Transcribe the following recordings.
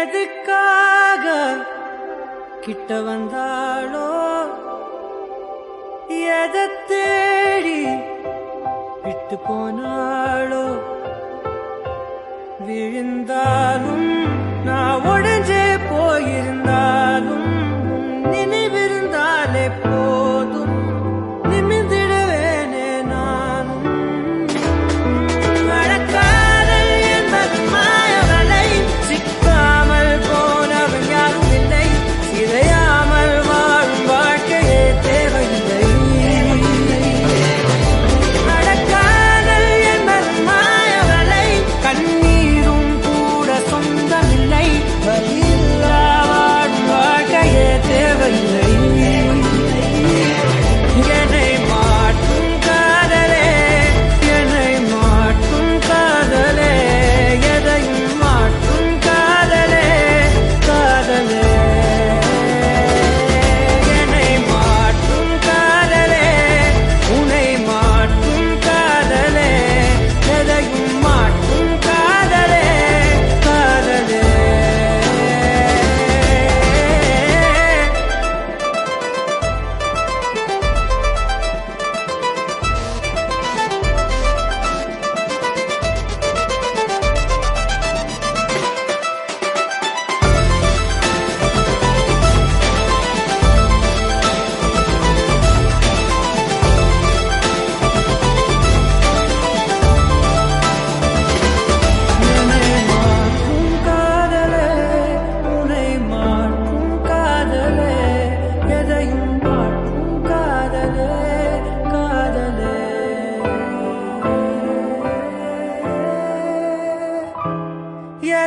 எதுக்காக கிட்ட வந்தாளோ? எதை தேடி விட்டு போனாளோ?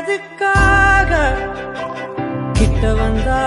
எதுக்காக கிட்ட வந்தா